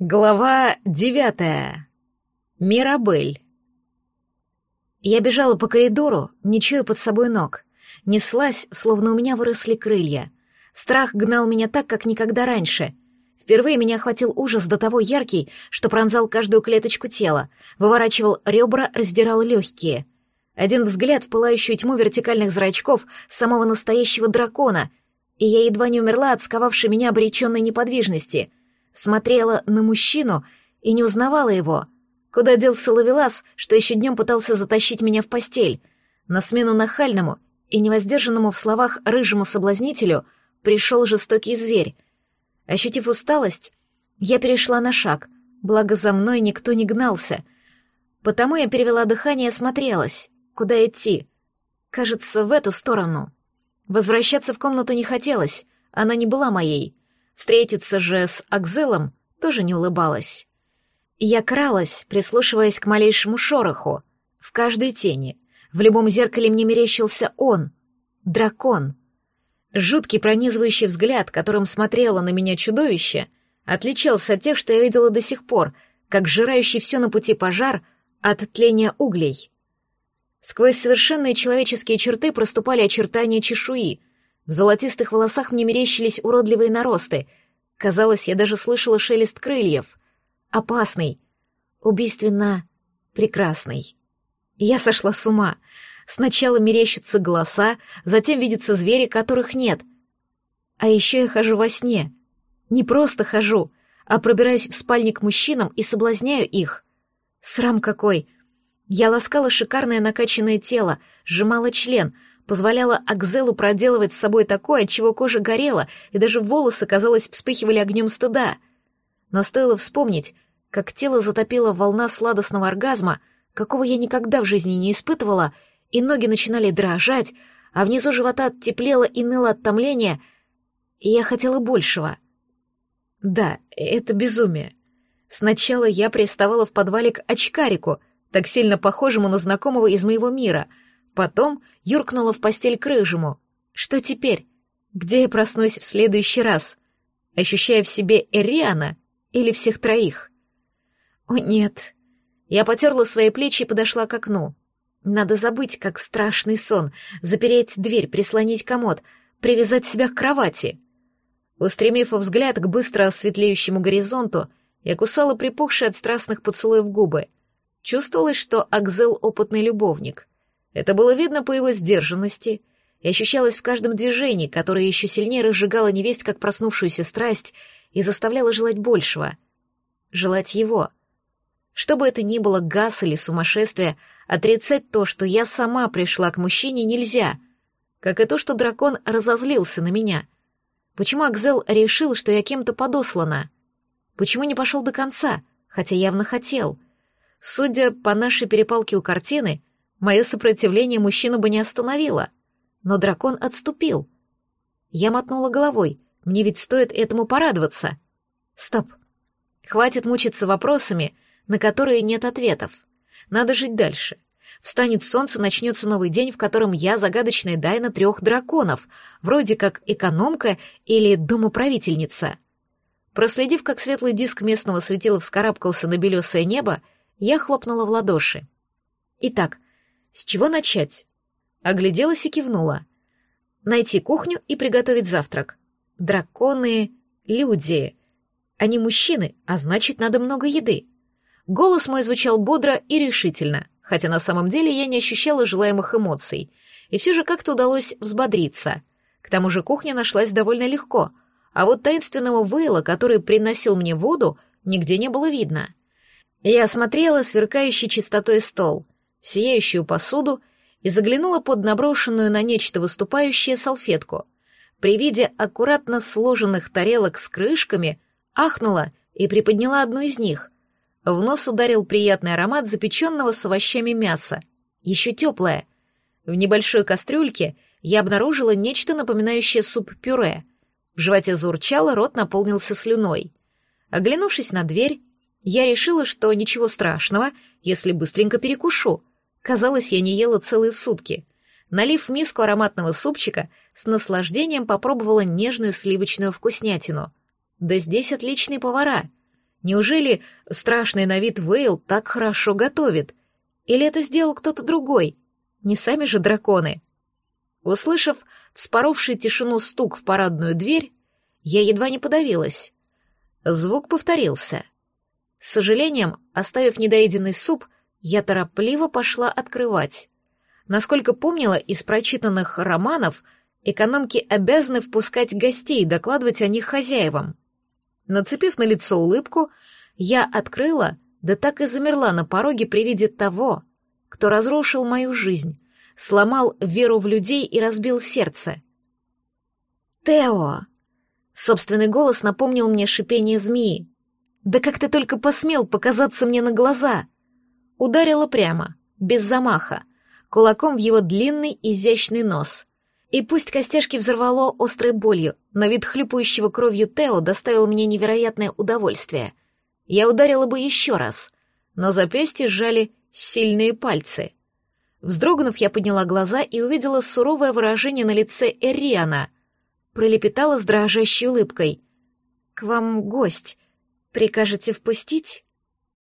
Глава девятая. Мирабель. Я бежала по коридору, не чуя под собой ног. Неслась, словно у меня выросли крылья. Страх гнал меня так, как никогда раньше. Впервые меня охватил ужас до того яркий, что пронзал каждую клеточку тела, выворачивал ребра, раздирал легкие. Один взгляд в пылающую тьму вертикальных зрачков самого настоящего дракона, и я едва не умерла от сковавшей меня обреченной неподвижности — смотрела на мужчину и не узнавала его. Куда делся Лавелас, что еще днем пытался затащить меня в постель? На смену нахальному и невоздержанному в словах рыжему соблазнителю пришел жестокий зверь. Ощутив усталость, я перешла на шаг, благо за мной никто не гнался. Потому я перевела дыхание и осмотрелась. Куда идти? Кажется, в эту сторону. Возвращаться в комнату не хотелось, она не была моей. Встретиться же с Акзелом тоже не улыбалась. Я кралась, прислушиваясь к малейшему шороху. В каждой тени, в любом зеркале мне мерещился он, дракон. Жуткий пронизывающий взгляд, которым смотрело на меня чудовище, отличался от тех, что я видела до сих пор, как жирающий все на пути пожар от тления углей. Сквозь совершенные человеческие черты проступали очертания чешуи, в золотистых волосах мне мерещились уродливые наросты. Казалось, я даже слышала шелест крыльев. Опасный. Убийственно прекрасный. Я сошла с ума. Сначала мерещатся голоса, затем видятся звери, которых нет. А еще я хожу во сне. Не просто хожу, а пробираюсь в спальник мужчинам и соблазняю их. Срам какой! Я ласкала шикарное накачанное тело, сжимала член — позволяла Акзелу проделывать с собой такое, от чего кожа горела, и даже волосы, казалось, вспыхивали огнем стыда. Но стоило вспомнить, как тело затопило волна сладостного оргазма, какого я никогда в жизни не испытывала, и ноги начинали дрожать, а внизу живота теплело и ныло от томления, и я хотела большего. Да, это безумие. Сначала я приставала в подвале к очкарику, так сильно похожему на знакомого из моего мира — Потом юркнула в постель к рыжему. Что теперь? Где я проснусь в следующий раз? Ощущая в себе Эриана или всех троих? О, нет. Я потерла свои плечи и подошла к окну. Надо забыть, как страшный сон, запереть дверь, прислонить комод, привязать себя к кровати. Устремив взгляд к быстро светлеющему горизонту, я кусала припухшие от страстных поцелуев губы. Чувствовалось, что Акзел — опытный любовник. Это было видно по его сдержанности и ощущалось в каждом движении, которое еще сильнее разжигало невесть как проснувшуюся страсть и заставляло желать большего. Желать его. Что бы это ни было, газ или сумасшествие, отрицать то, что я сама пришла к мужчине, нельзя. Как и то, что дракон разозлился на меня. Почему Акзел решил, что я кем-то подослана? Почему не пошел до конца, хотя явно хотел? Судя по нашей перепалке у картины, Мое сопротивление мужчину бы не остановило. Но дракон отступил. Я мотнула головой. Мне ведь стоит этому порадоваться. Стоп. Хватит мучиться вопросами, на которые нет ответов. Надо жить дальше. Встанет солнце, начнется новый день, в котором я загадочная Дайна трех драконов, вроде как экономка или домоправительница. Проследив, как светлый диск местного светила вскарабкался на белесое небо, я хлопнула в ладоши. Итак, с чего начать? Огляделась и кивнула. Найти кухню и приготовить завтрак. Драконы — люди. Они мужчины, а значит, надо много еды. Голос мой звучал бодро и решительно, хотя на самом деле я не ощущала желаемых эмоций. И все же как-то удалось взбодриться. К тому же кухня нашлась довольно легко, а вот таинственного вейла, который приносил мне воду, нигде не было видно. Я осмотрела сверкающий чистотой стол — сияющую посуду и заглянула под наброшенную на нечто выступающее салфетку. При виде аккуратно сложенных тарелок с крышками ахнула и приподняла одну из них. В нос ударил приятный аромат запеченного с овощами мяса, еще теплое. В небольшой кастрюльке я обнаружила нечто напоминающее суп-пюре. В животе заурчало, рот наполнился слюной. Оглянувшись на дверь, я решила, что ничего страшного, если быстренько перекушу — Казалось, я не ела целые сутки. Налив миску ароматного супчика, с наслаждением попробовала нежную сливочную вкуснятину. Да здесь отличные повара. Неужели страшный на вид Вейл так хорошо готовит? Или это сделал кто-то другой? Не сами же драконы. Услышав вспоровший тишину стук в парадную дверь, я едва не подавилась. Звук повторился. С сожалением, оставив недоеденный суп, я торопливо пошла открывать. Насколько помнила из прочитанных романов, экономки обязаны впускать гостей и докладывать о них хозяевам. Нацепив на лицо улыбку, я открыла, да так и замерла на пороге при виде того, кто разрушил мою жизнь, сломал веру в людей и разбил сердце. «Тео!» Собственный голос напомнил мне шипение змеи. «Да как ты только посмел показаться мне на глаза!» Ударила прямо, без замаха, кулаком в его длинный изящный нос. И пусть костяшки взорвало острой болью, на вид хлюпающего кровью Тео доставил мне невероятное удовольствие. Я ударила бы еще раз, но запястье сжали сильные пальцы. Вздрогнув, я подняла глаза и увидела суровое выражение на лице Эриана — пролепетала с дрожащей улыбкой. «К вам гость. Прикажете впустить?»